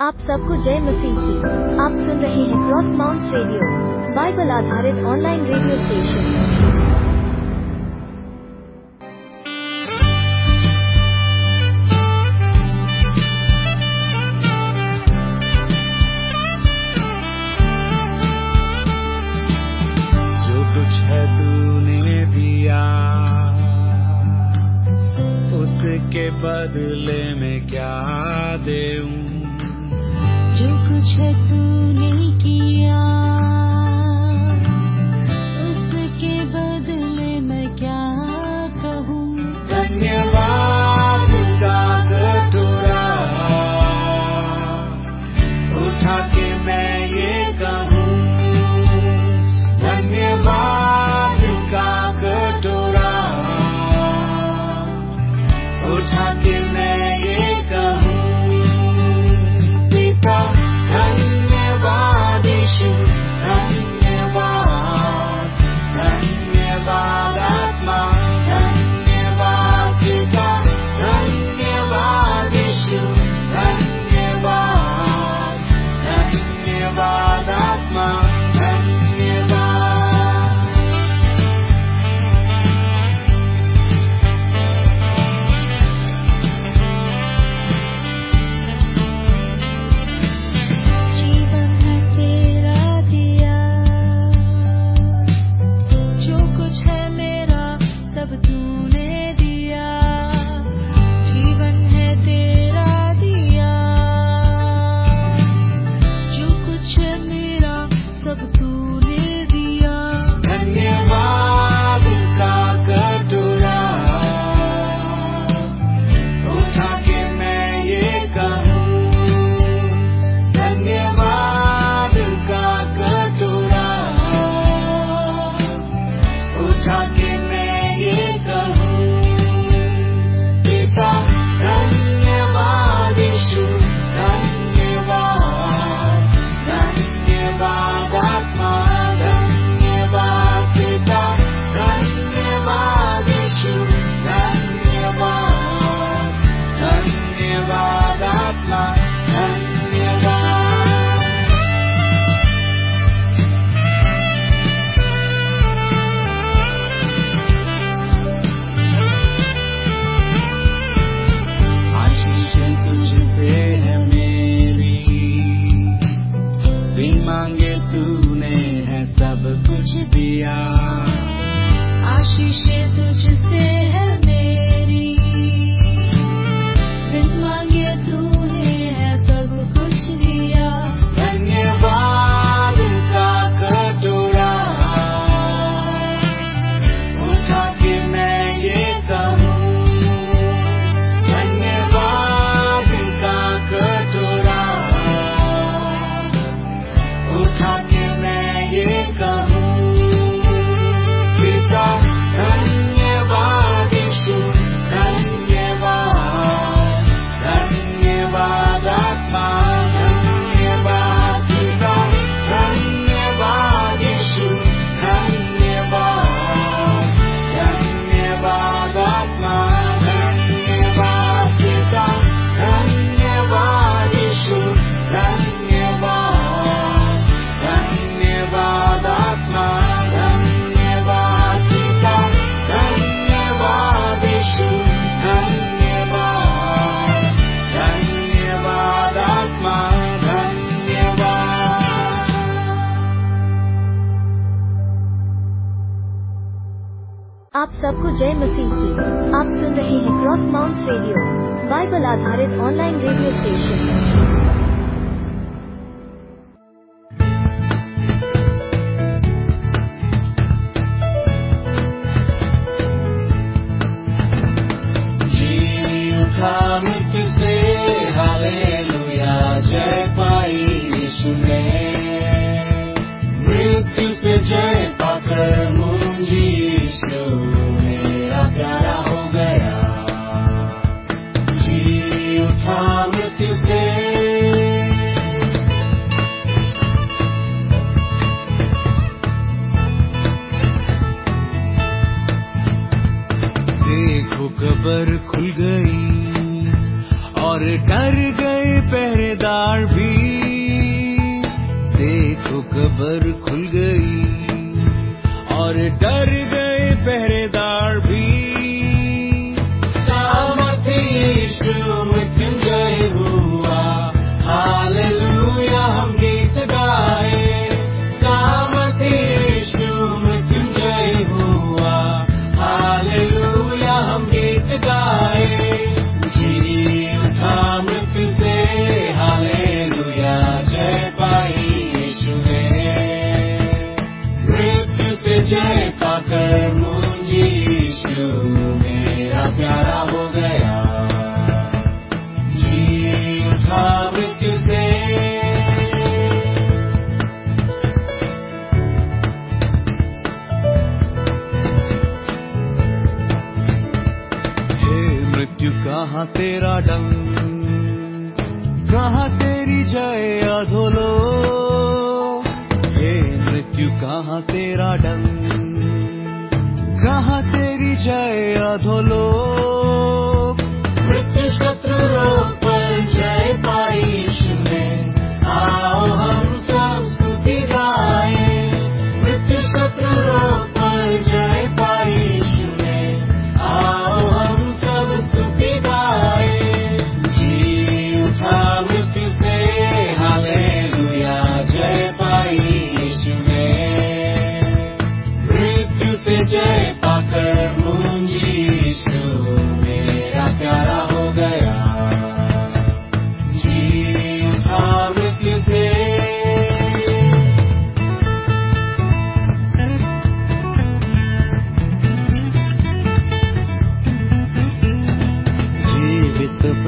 आप सबको जय मसीह की। आप सुन रहे हैं क्रॉस माउंट रेडियो बाइबल आधारित ऑनलाइन रेडियो स्टेशन जो कुछ है तूने दिया बदले में क्या देऊं? take the तेरा डंग। कहाँ तेरी जय अधोलो? हे मृत्यु कहाँ तेरा डंग? कहाँ तेरी जय अधोलो?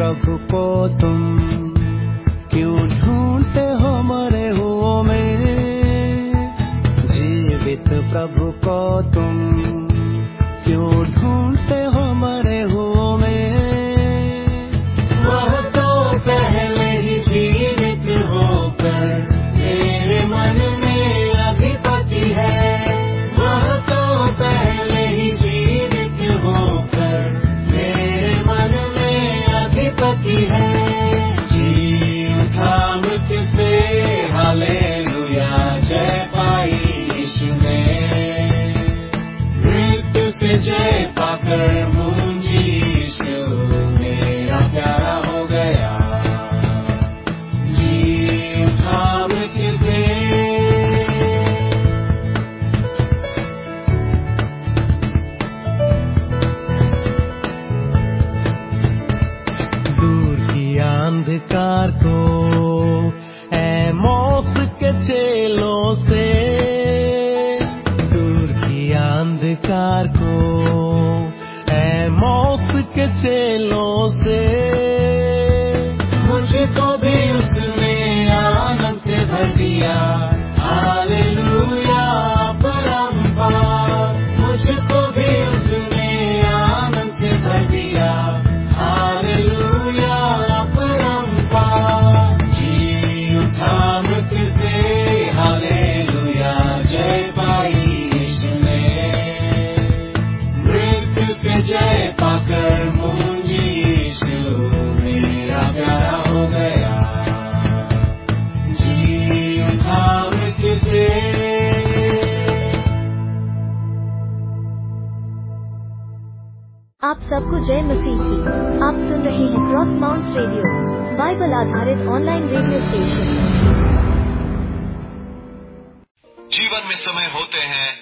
प्रभु को तुम से दूर की अंधकार को। है मौत के चेलों सबको जय मसीह की। आप सुन रहे हैं क्रॉस माउंट रेडियो बाइबल आधारित ऑनलाइन रेडियो स्टेशन जीवन में समय होते हैं,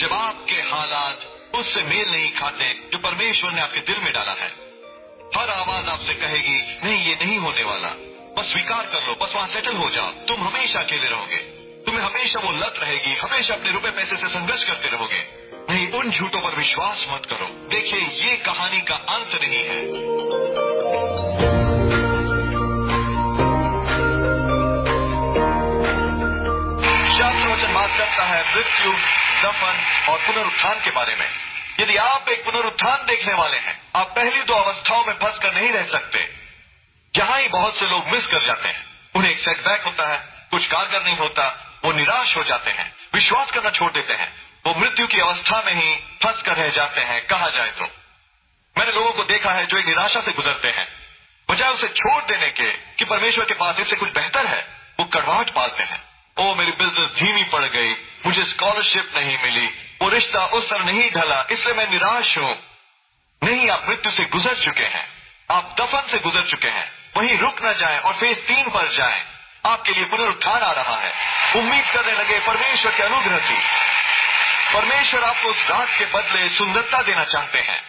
जब आपके हालात उससे मेल नहीं खाते जो परमेश्वर ने आपके दिल में डाला है। हर आवाज़ आपसे कहेगी, नहीं, ये नहीं होने वाला। बस स्वीकार कर लो, बस वहाँ सेटल हो जाओ। तुम हमेशा अकेले रहोगे। तुम्हें हमेशा वो लत रहेगी, हमेशा अपने रुपए पैसे से संघर्ष करते रहोगे। नहीं उन झूठों पर विश्वास मत करो। देखिए, ये कहानी का अंत नहीं है। शास्त्र वचन बात करता है मृत्यु, दफन और पुनरुत्थान के बारे में। यदि आप एक पुनरुत्थान देखने वाले हैं, आप पहली दो अवस्थाओं में फंस कर नहीं रह सकते। यहाँ ही बहुत से लोग मिस कर जाते हैं। उन्हें एक सेटबैक होता है, कुछ कारगर नहीं होता, वो निराश हो जाते हैं। विश्वास करना छोड़ देते हैं। वो मृत्यु की अवस्था में ही फंस कर रह जाते हैं, कहा जाए तो। मैंने लोगों को देखा है जो एक निराशा से गुजरते हैं। बजाय उसे छोड़ देने के कि परमेश्वर के पास इससे कुछ बेहतर है, वो कड़वाहट पालते हैं। ओ, मेरी बिज़नेस धीमी पड़ गई, मुझे स्कॉलरशिप नहीं मिली, वो रिश्ता उस तरह नहीं ढला, इसलिए मैं निराश हूँ। नहीं, आप मृत्यु से गुजर चुके हैं। आप दफन से गुजर चुके हैं। वहीं रुक न जाए और फ़ेज़ तीन पर जाए। आपके लिए पुनरुत्थान आ रहा है। उम्मीद करने लगे परमेश्वर के अनुग्रह की। परमेश्वर आपको उस रात के बदले सुंदरता देना चाहते हैं।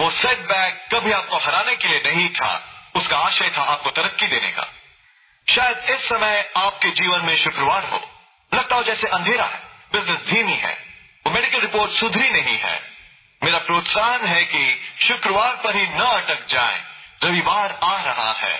वो सेटबैक कभी आपको हराने के लिए नहीं था। उसका आशय था आपको तरक्की देने का। शायद इस समय आपके जीवन में शुक्रवार हो। लगता हो जैसे अंधेरा है बिज़नेस धीमी है, वो मेडिकल रिपोर्ट सुधरी नहीं है। मेरा प्रोत्साहन है कि शुक्रवार पर ही न अटक जाएँ। रविवार आ रहा है।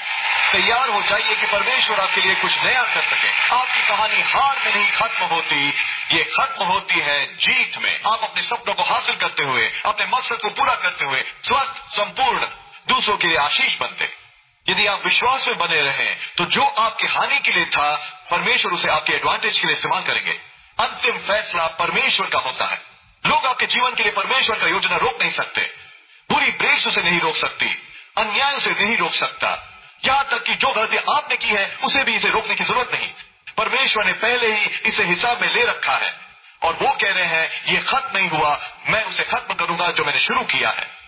तैयार हो जाइए कि परमेश्वर आपके लिए कुछ नया कर सके। आपकी कहानी हार में नहीं खत्म होती। ये खत्म होती है जीत में। आप अपने सपनों को हासिल करते हुए, अपने मकसद को पूरा करते हुए स्वस्थ, संपूर्ण, दूसरों के लिए आशीष बनते। यदि आप विश्वास में बने रहे तो जो आपकी हानि के लिए था, परमेश्वर उसे आपके एडवांटेज के लिए इस्तेमाल करेंगे। अंतिम फैसला परमेश्वर का होता है। लोग आपके जीवन के लिए परमेश्वर का योजना रोक नहीं सकते। पूरी ब्रेक्स उसे नहीं रोक सकती। अन्याय उसे नहीं रोक सकता। यहाँ तक कि जो गलती आपने की है, उसे भी इसे रोकने की ज़रूरत नहीं। परमेश्वर ने पहले ही इसे हिसाब में ले रखा है। और वो कह रहे हैं, ये खत्म नहीं हुआ, मैं उसे खत्म करूँगा जो मैंने शुरू किया है।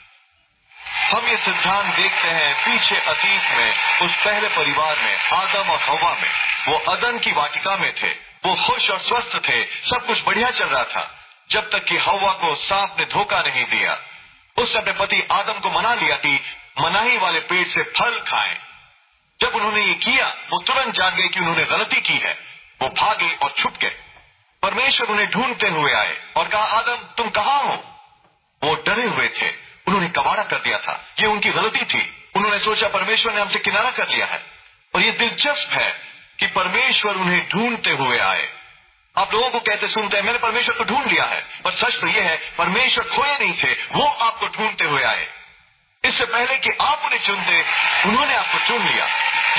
हम ये सिद्धांत देखते हैं पीछे अतीत में, उस पहले परिवार में, आदम और हवा में। वो अदन की वाटिका में थे। वो खुश और स्वस्थ थे। सब कुछ बढ़िया चल रहा था। जब तक कि हवा को सांप ने धोखा नहीं दिया। उसने अपने पति आदम को मना लिया कि मनाही वाले पेड़ से फल खाएँ। जब उन्होंने ये किया, वो तुरंत जान गए कि उन्होंने गलती की है। वो भागे और छुप गए। परमेश्वर उन्हें ढूंढते हुए आए और कहा, आदम, तुम कहा हो? वो डरे हुए थे। उन्होंने कबाड़ा कर दिया था। ये उनकी गलती थी। उन्होंने सोचा, परमेश्वर ने हमसे किनारा कर लिया है। और ये दिलचस्प है कि परमेश्वर उन्हें ढूंढते हुए आए। आप लोगों को कहते सुनते हैं, मैंने परमेश्वर को ढूंढ लिया है। पर सच तो यह है, परमेश्वर खोए नहीं थे। वो आपको ढूंढते हुए आए। इससे पहले कि आप उन्हें चुनते उन्होंने आपको चुन लिया।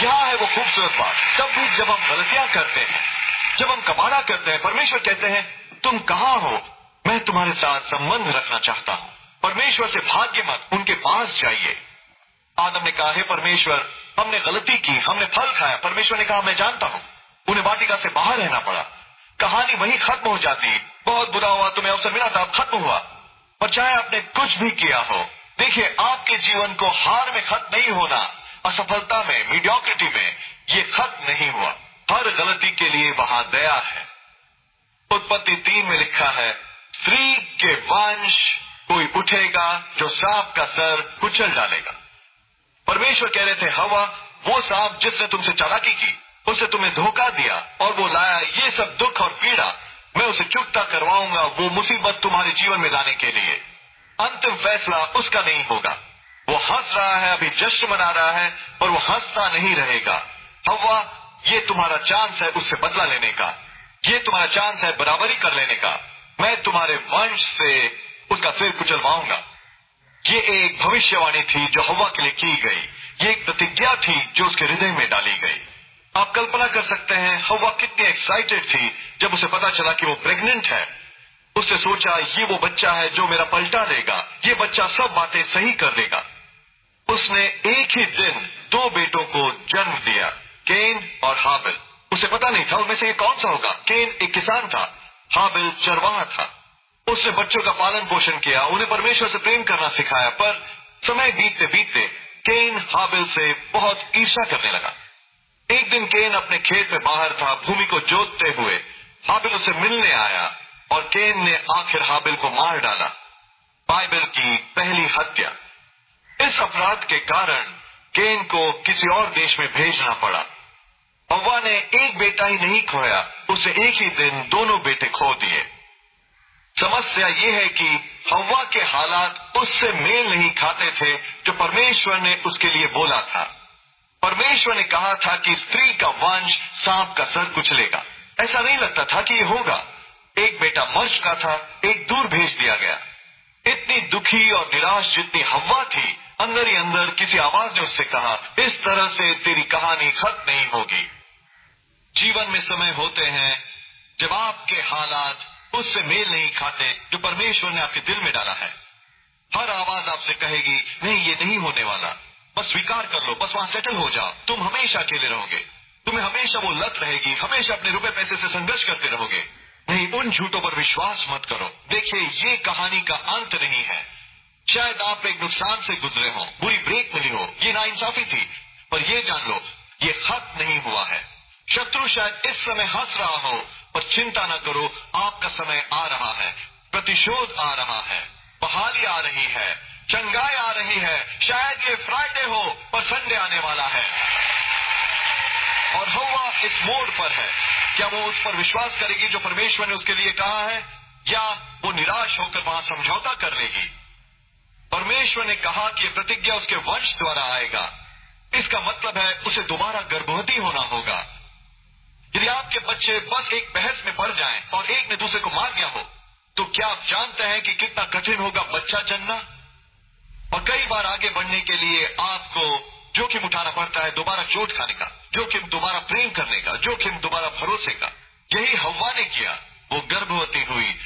यहाँ है वो खूबसूरत बात। तब भी जब हम गलतियाँ करते हैं, जब हम कबाड़ा करते हैं, परमेश्वर कहते हैं, तुम कहाँ हो? मैं तुम्हारे साथ संबंध रखना चाहता हूँ। परमेश्वर से भाग्य मत, उनके पास जाइए। आदम ने कहा, है परमेश्वर, हमने गलती की, हमने फल खाया। परमेश्वर ने कहा, मैं जानता हूँ। उन्हें वाटिका से बाहर रहना पड़ा। कहानी वही खत्म हो जाती। बहुत बुरा हुआ, तुम्हें अवसर मिला था, अब खत्म हुआ। और चाहे आपने कुछ भी किया हो देखिए, आपके जीवन को हार में खत्म नहीं होना, असफलता में मीडियोक्रिटी में, ये खत्म नहीं हुआ। हर गलती के लिए वहाँ दया है। उत्पत्ति तीन में लिखा है, स्त्री के वंश कोई उठेगा जो सांप का सर कुचल डालेगा। परमेश्वर कह रहे थे, हवा, वो सांप जिसने तुमसे चालाकी की, उसे तुम्हें धोखा दिया और वो लाया ये सब दुख और पीड़ा, मैं उसे चुकता करवाऊँगा वो मुसीबत तुम्हारे जीवन में लाने के लिए। अंतिम फैसला उसका नहीं होगा। वो हंस रहा है, अभी जश्न मना रहा है, और वो हंसता नहीं रहेगा। हवा ये तुम्हारा चांस है उससे बदला लेने का। ये तुम्हारा चांस है बराबरी कर लेने का। मैं तुम्हारे वंश से उसका सिर कुचलवाऊँगा ये एक भविष्यवाणी थी जो हवा के लिए की गई। ये एक प्रतिज्ञा थी जो उसके हृदय में डाली गई। आप कल्पना कर सकते हैं हवा कितनी एक्साइटेड थी जब उसे पता चला कि वो प्रेग्नेंट है। उसने सोचा, ये वो बच्चा है जो मेरा पलटा देगा। ये बच्चा सब बातें सही कर देगा। उसने एक ही दिन दो बेटों को जन्म दिया, केन और हाबिल। उसे पता नहीं था उनमें से ये कौन सा होगा। केन एक किसान था, हाबिल चरवाहा था। उसने बच्चों का पालन पोषण किया, उन्हें परमेश्वर से प्रेम करना सिखाया, पर समय बीतते बीतते केन हाबिल से बहुत ईर्षा करने लगा। एक दिन केन अपने खेत में बाहर था, भूमि को जोतते हुए हाबिल उसे मिलने आया। और केन ने आखिर हाबिल को मार डाला, बाइबल की पहली हत्या। इस अपराध के कारण केन को किसी और देश में भेजना पड़ा। हवा ने एक बेटा ही नहीं खोया, उसे एक ही दिन दोनों बेटे खो दिए। समस्या ये है कि हवा के हालात उससे मेल नहीं खाते थे जो परमेश्वर ने उसके लिए बोला था। परमेश्वर ने कहा था कि स्त्री का वंश सांप का सर कुचलेगा। ऐसा नहीं लगता था कि ये होगा। एक बेटा मर चुका था, एक दूर भेज दिया गया। इतनी दुखी और निराश जितनी हवा थी, अंदर ही अंदर किसी आवाज़ ने उससे कहा, इस तरह से तेरी कहानी खत्म नहीं होगी। जीवन में समय होते हैं, जब आपके हालात उससे मेल नहीं खाते, जो परमेश्वर ने आपके दिल में डाला है। हर आवाज़ आपसे कहेगी, नहीं, ये नहीं होने वाला। बस स्वीकार कर लो, बस वहाँ सेटल हो जाओ। तुम हमेशा अकेले रहोगे। तुम्हें हमेशा वो लत रहेगी, हमेशा अपने रुपए पैसे से संघर्ष करते रहोगे। नहीं उन झूठों पर विश्वास मत करो। देखिए, ये कहानी का अंत नहीं है। शायद आप एक नुकसान से गुजरे हो, बुरी ब्रेक मिली हो, ये नाइंसाफी थी। पर ये जान लो, ये खत्म नहीं हुआ है। शत्रु शायद इस समय हंस रहा हो, पर चिंता न करो, आपका समय आ रहा है। प्रतिशोध आ रहा है, बहाली आ रही है, चंगाई आ रही है, शायद ये फ्राइडे हो, पर संडे आने वाला है। और हवा इस मोड़ पर है। क्या वो उस पर विश्वास करेगी जो परमेश्वर ने उसके लिए कहा है? या वो निराश होकर वहाँ समझौता कर लेगी? परमेश्वर ने कहा कि प्रतिज्ञा उसके वंश द्वारा आएगा। इसका मतलब है उसे दोबारा गर्भवती होना होगा। यदि आपके बच्चे बस एक बहस में पड़ जाएँ और एक ने दूसरे को मार गया हो तो क्या आप जानते हैं कि कितना कठिन होगा बच्चा जन्मना? और कई बार आगे बढ़ने के लिए आपको जोखिम उठाना पड़ता है दोबारा चोट खाने का, जोखिम दोबारा प्रेम करने का, जोखिम दोबारा भरोसे का। यही हवा ने किया, वो गर्भवती हुई।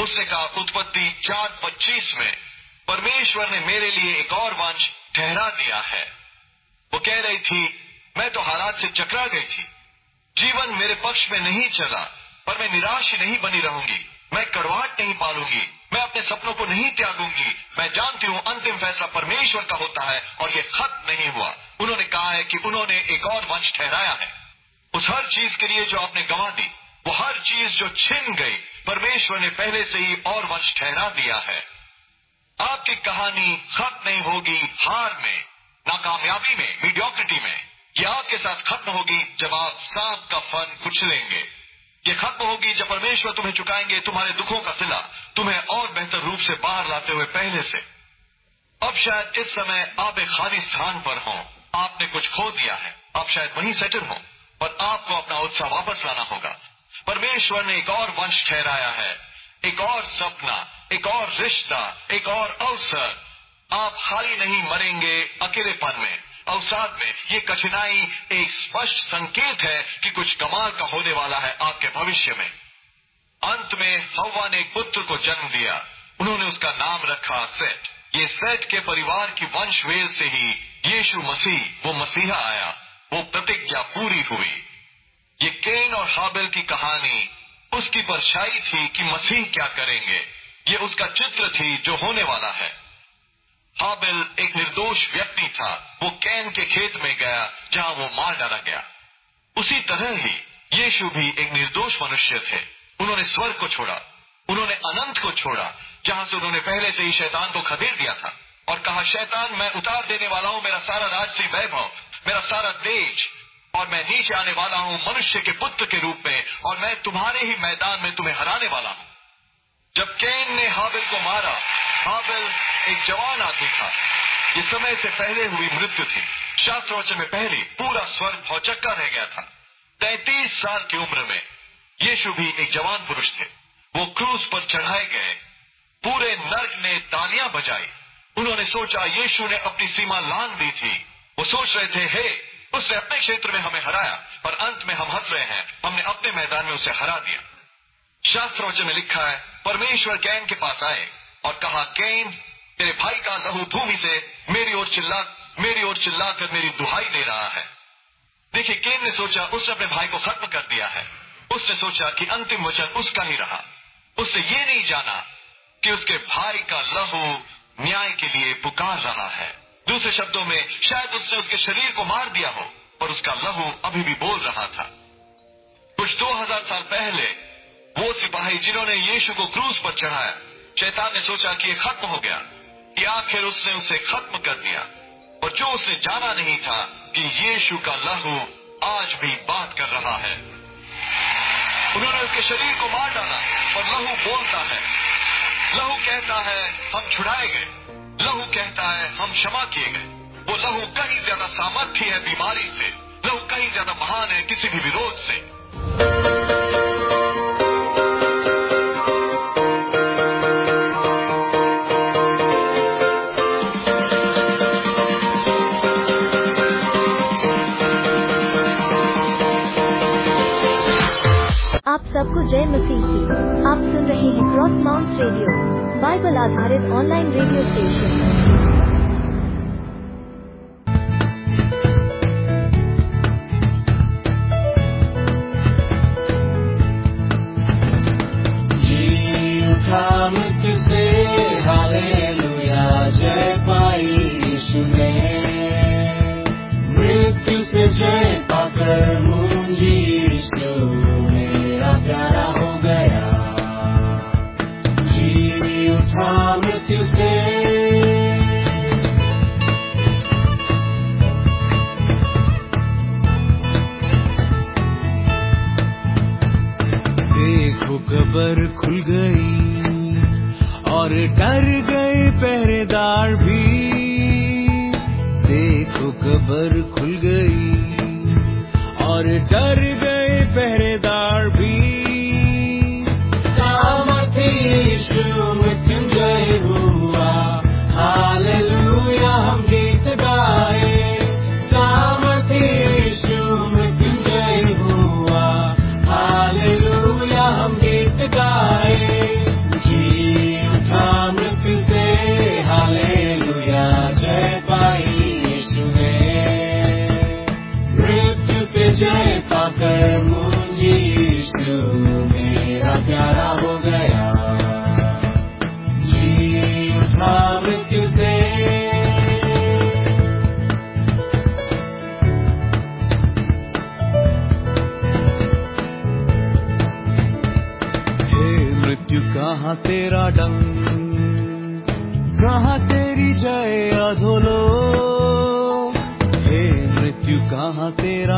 उसने कहा, उत्पत्ति चार पच्चीस में परमेश्वर ने मेरे लिए एक और वंश ठहरा दिया है। वो कह रही थी, मैं तो हालात से चकरा गई थी। जीवन मेरे पक्ष में नहीं चला, पर मैं निराश नहीं बनी रहूँगी। मैं कड़वाहट नहीं पालूँगी। मैं अपने सपनों को नहीं त्यागूँगी। मैं जानती हूँ अंतिम फैसला परमेश्वर का होता है और ये खत्म नहीं हुआ। उन्होंने कहा है कि उन्होंने एक और वंश ठहराया है। उस हर चीज़ के लिए जो आपने गंवा दी, वो हर चीज़ जो छिन गई, परमेश्वर ने पहले से ही और वंश ठहरा दिया है। आपकी कहानी खत्म नहीं होगी हार में, नाकामयाबी में मीडियोक्रिटी में। ये आपके साथ खत्म होगी जब आप सांप का फन कुचलेंगे। ये खत्म होगी जब परमेश्वर तुम्हें चुकाएँगे तुम्हारे दुखों का सिला। तुम्हें और बेहतर रूप से बाहर लाते हुए पहले से। अब शायद इस समय आप एक खाली स्थान पर हो। आपने कुछ खो दिया है। आप शायद वहीं सेटल हो पर आपको अपना उत्साह वापस लाना होगा। परमेश्वर ने एक और वंश ठहराया है। एक और सपना, एक और रिश्ता, एक और अवसर। आप खाली नहीं मरेंगे अकेलेपन में। अवसाद में ये कठिनाई एक स्पष्ट संकेत है कि कुछ कमाल का होने वाला है आपके भविष्य में। अंत में हवा ने एक पुत्र को जन्म दिया। उन्होंने उसका नाम रखा सेट ये सेट के परिवार की वंशवेल से ही यीशु मसीह, वो मसीहा आया। वो प्रतिज्ञा पूरी हुई। ये केन और हाबिल की कहानी उसकी परछाई थी कि मसीह क्या करेंगे। ये उसका चित्र थी जो होने वाला है। हाबिल एक निर्दोष व्यक्ति था। वो कैन के खेत में गया, जहाँ वो मार डाला गया। उसी तरह ही यीशु भी एक निर्दोष मनुष्य थे। उन्होंने स्वर्ग को छोड़ा। उन्होंने अनंत को छोड़ा, जहाँ से उन्होंने पहले से ही शैतान को खदेड़ दिया था और कहा, शैतान, मैं उतार देने वाला हूँ, मेरा सारा राजसी वैभव, मेरा सारा देश और मैं नीचे आने वाला हूँ मनुष्य के पुत्र के रूप में, और मैं तुम्हारे ही मैदान में तुम्हें हराने वाला हूँ। जब कैन ने हाबिल को मारा हाबिल एक जवान आदमी था। ये समय से पहले हुई मृत्यु थी। शास्त्रोचन में पहले पूरा स्वर्ग भौचक्का रह गया था। तैतीस साल की उम्र में यीशु भी एक जवान पुरुष थे। वो क्रूज पर चढ़ाए गए। पूरे नर्क ने तालियाँ बजाई। उन्होंने सोचा, यीशु ने अपनी सीमा लांग दी थी। वो सोच रहे थे, हे, उसने अपने क्षेत्र में हमें हराया पर अंत में हम हंस रहे हैं। हमने अपने मैदान में उसे हरा दिया। शास्त्र वचन में लिखा है, परमेश्वर कैन के पास आए। और कहा, कैन तेरे भाई का लहू भूमि से मेरी ओर चिल्ला, मेरी ओर चिल्लाकर मेरी दुहाई दे रहा है। देखिए, केन ने सोचा, उसने अपने भाई को खत्म कर दिया है। उसने सोचा कि अंतिम वचन उसका ही रहा। उसने ये नहीं जाना कि उसके भाई का लहू न्याय के लिए पुकार रहा है। दूसरे शब्दों में, शायद उसने उसके शरीर को मार दिया हो, पर उसका लहू अभी भी बोल रहा था। कुछ दो हज़ार साल पहले, वो सिपाही जिन्होंने यीशु को क्रूज पर चढ़ाया शैतान ने सोचा कि ये खत्म हो गया आखिर उसने उसे खत्म कर दिया। और जो उसे जाना नहीं था कि यीशु का लहू आज भी बात कर रहा है। उन्होंने उसके शरीर को मार डाला और लहू बोलता है, लहू कहता है, हम छुड़ाए गए। लहू कहता है, हम क्षमा किए गए। वो लहू कहीं ज़्यादा सामर्थ्य है बीमारी से, लहू कहीं ज़्यादा महान है किसी भी विरोध से। जय मसीह। की आप सुन रहे हैं क्रॉस माउंट रेडियो बाइबल आधारित ऑनलाइन रेडियो स्टेशन। ठहर गए पहरेदार भी। देखो कबर खुल गई और डर गए पहरे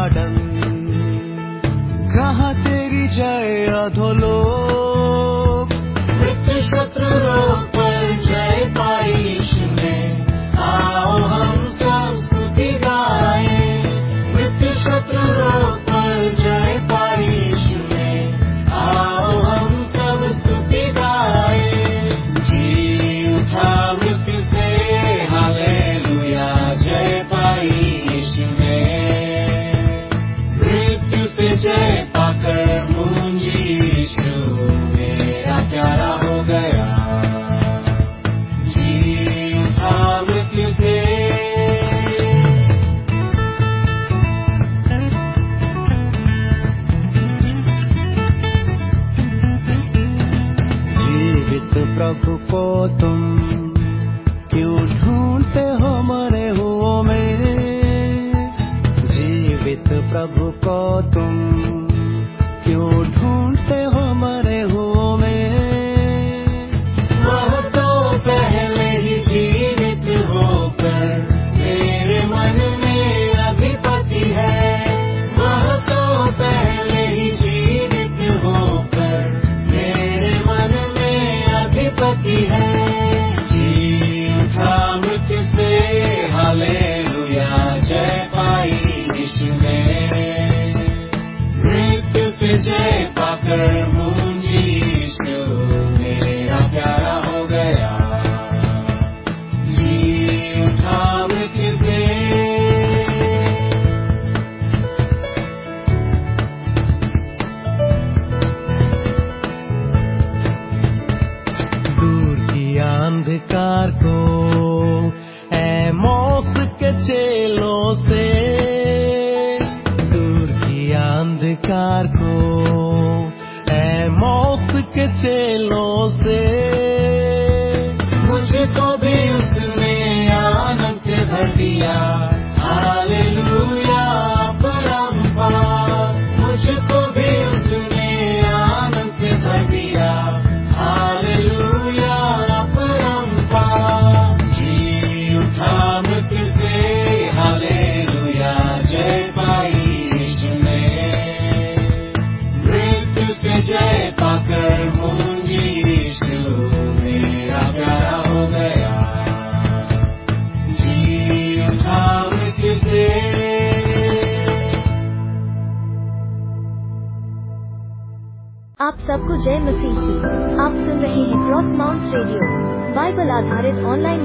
গার্ডন। কাহা তেরি যায় অধলো মৃত্যু শত্রু রোগ পরিচয় foto. टेबल आधारित ऑनलाइन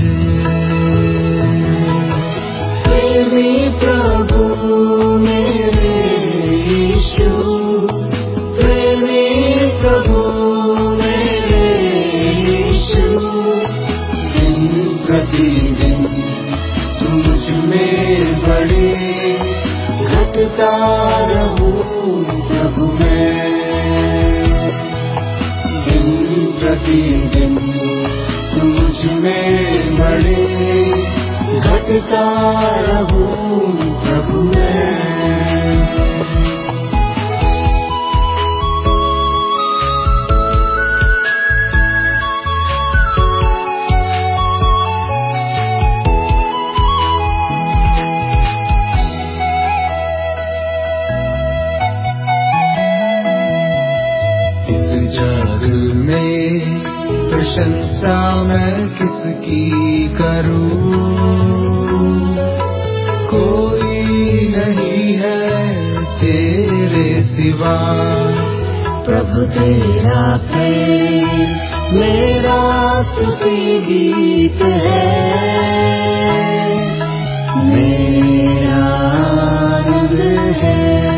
है है तेरे सिवा। प्रभु तेरा प्रेम मेरा स्तुति गीत है। मेरा आनंद है।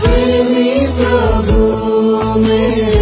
प्रेमी प्रभु मेरे